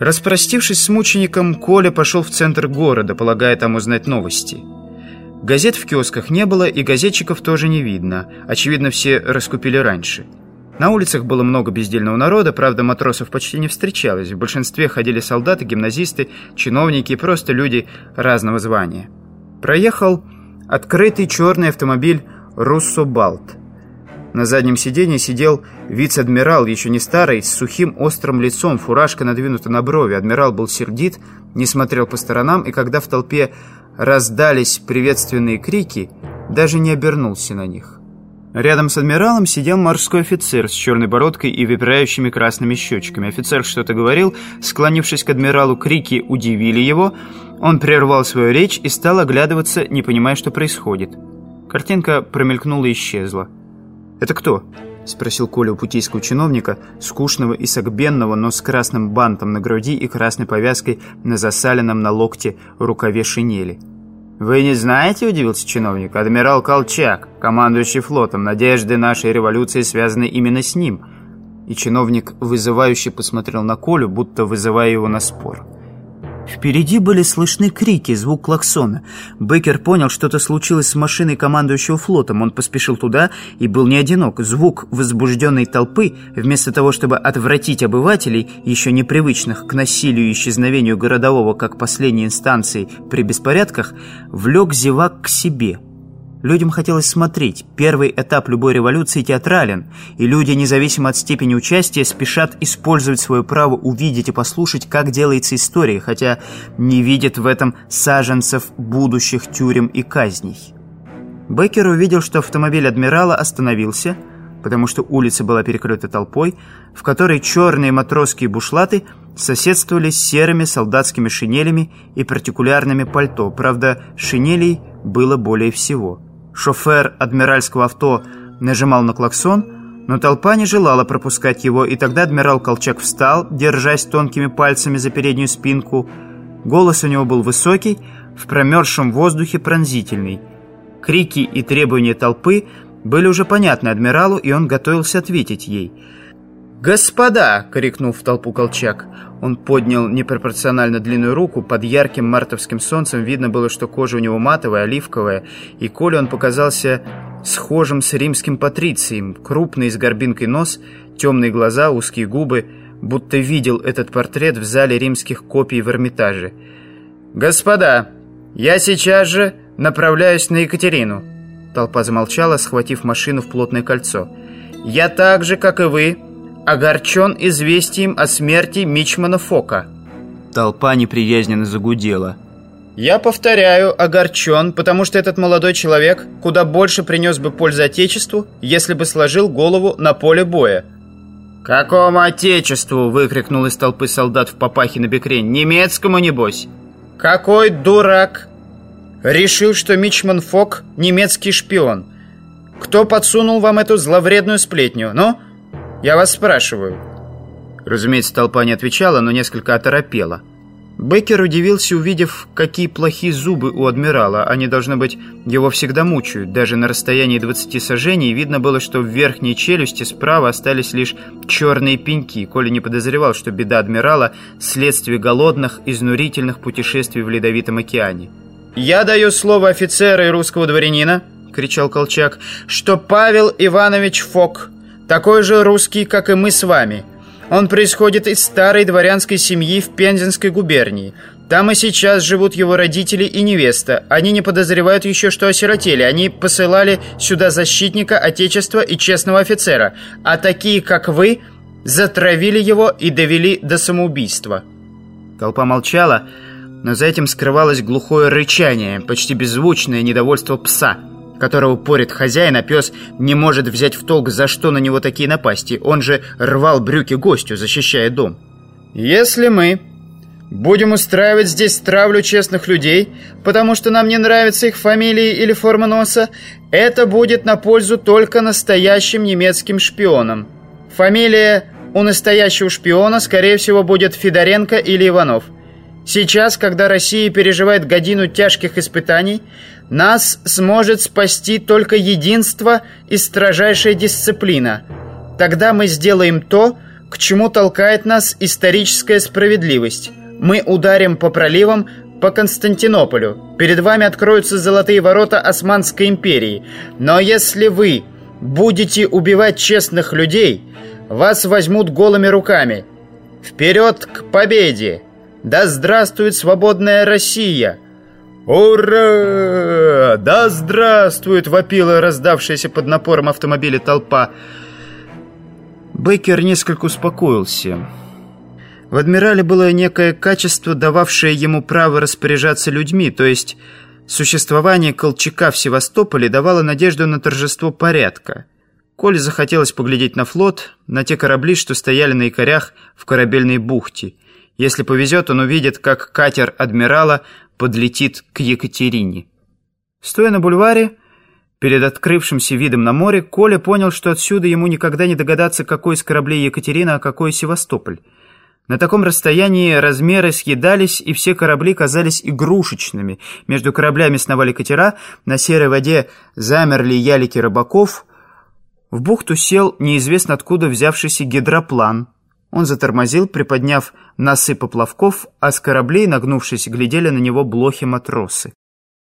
Распростившись с мучеником, Коля пошел в центр города, полагая там узнать новости. Газет в киосках не было, и газетчиков тоже не видно. Очевидно, все раскупили раньше. На улицах было много бездельного народа, правда, матросов почти не встречалось. В большинстве ходили солдаты, гимназисты, чиновники и просто люди разного звания. Проехал открытый черный автомобиль «Руссо Балт». На заднем сиденье сидел вице-адмирал, еще не старый, с сухим острым лицом, фуражка надвинута на брови. Адмирал был сердит, не смотрел по сторонам, и когда в толпе раздались приветственные крики, даже не обернулся на них. Рядом с адмиралом сидел морской офицер с черной бородкой и выпирающими красными щечками. Офицер что-то говорил, склонившись к адмиралу, крики удивили его. Он прервал свою речь и стал оглядываться, не понимая, что происходит. Картинка промелькнула и исчезла. «Это кто?» — спросил Коля у путейского чиновника, скучного и согбенного, но с красным бантом на груди и красной повязкой на засаленном на локте рукаве шинели. «Вы не знаете?» – удивился чиновник. «Адмирал Колчак, командующий флотом. Надежды нашей революции связаны именно с ним». И чиновник вызывающе посмотрел на Колю, будто вызывая его на спор. Впереди были слышны крики, звук клаксона. Беккер понял, что-то случилось с машиной командующего флотом. Он поспешил туда и был не одинок. Звук возбужденной толпы, вместо того, чтобы отвратить обывателей, еще непривычных к насилию и исчезновению городового как последней инстанции при беспорядках, влек зевак к себе – Людям хотелось смотреть. Первый этап любой революции театрален, и люди, независимо от степени участия, спешат использовать свое право увидеть и послушать, как делается история, хотя не видят в этом саженцев будущих тюрем и казней. Беккер увидел, что автомобиль адмирала остановился, потому что улица была перекрыта толпой, в которой черные матросские бушлаты соседствовали с серыми солдатскими шинелями и партикулярными пальто. Правда, шинелей было более всего. Шофер адмиральского авто нажимал на клаксон, но толпа не желала пропускать его, и тогда адмирал Колчак встал, держась тонкими пальцами за переднюю спинку. Голос у него был высокий, в промерзшем воздухе пронзительный. Крики и требования толпы были уже понятны адмиралу, и он готовился ответить ей – «Господа!» — крикнул в толпу Колчак. Он поднял непропорционально длинную руку. Под ярким мартовским солнцем видно было, что кожа у него матовая, оливковая. И Коле он показался схожим с римским патрицием. Крупный с горбинкой нос, темные глаза, узкие губы. Будто видел этот портрет в зале римских копий в Эрмитаже. «Господа, я сейчас же направляюсь на Екатерину!» Толпа замолчала, схватив машину в плотное кольцо. «Я так же, как и вы...» огорчен известием о смерти Мичмана Фока». Толпа неприязненно загудела. «Я повторяю, огорчен, потому что этот молодой человек куда больше принес бы пользу Отечеству, если бы сложил голову на поле боя». «Какому Отечеству?» — выкрикнул из толпы солдат в папахе на бекре. «Немецкому, небось?» «Какой дурак!» «Решил, что Мичман Фок — немецкий шпион. Кто подсунул вам эту зловредную сплетню? Ну, я вас спрашиваю». Разумеется, толпа не отвечала, но несколько оторопела. Беккер удивился, увидев, какие плохие зубы у адмирала. Они, должно быть, его всегда мучают. Даже на расстоянии 20 сажений видно было, что в верхней челюсти справа остались лишь черные пеньки. Коля не подозревал, что беда адмирала – следствие голодных, изнурительных путешествий в Ледовитом океане. «Я даю слово офицера и русского дворянина», – кричал Колчак, – «что Павел Иванович Фок такой же русский, как и мы с вами. Он происходит из старой дворянской семьи в Пензенской губернии. Там и сейчас живут его родители и невеста. Они не подозревают еще, что осиротели. Они посылали сюда защитника Отечества и честного офицера. А такие, как вы, затравили его и довели до самоубийства». Толпа молчала, но за этим скрывалось глухое рычание, почти беззвучное недовольство пса – которого порит хозяин, а пес не может взять в толк, за что на него такие напасти. Он же рвал брюки гостю, защищая дом. «Если мы будем устраивать здесь травлю честных людей, потому что нам не нравятся их фамилии или форма носа, это будет на пользу только настоящим немецким шпионам. Фамилия у настоящего шпиона, скорее всего, будет Федоренко или Иванов». Сейчас, когда Россия переживает годину тяжких испытаний, нас сможет спасти только единство и строжайшая дисциплина. Тогда мы сделаем то, к чему толкает нас историческая справедливость. Мы ударим по проливам по Константинополю. Перед вами откроются золотые ворота Османской империи. Но если вы будете убивать честных людей, вас возьмут голыми руками. Вперед к победе! Да здравствует свободная Россия!» «Ура! Да здравствует!» — вопила раздавшаяся под напором автомобиля толпа. Бейкер несколько успокоился. В адмирале было некое качество, дававшее ему право распоряжаться людьми, то есть существование Колчака в Севастополе давало надежду на торжество порядка. Коле захотелось поглядеть на флот, на те корабли, что стояли на якорях в корабельной бухте. Если повезет, он увидит, как катер адмирала подлетит к Екатерине. Стоя на бульваре, перед открывшимся видом на море, Коля понял, что отсюда ему никогда не догадаться, какой из кораблей Екатерина, а какой Севастополь. На таком расстоянии размеры съедались, и все корабли казались игрушечными. Между кораблями сновали катера, на серой воде замерли ялики рыбаков. В бухту сел неизвестно откуда взявшийся гидроплан. Он затормозил, приподняв носы поплавков, а с кораблей, нагнувшись, глядели на него блохи-матросы.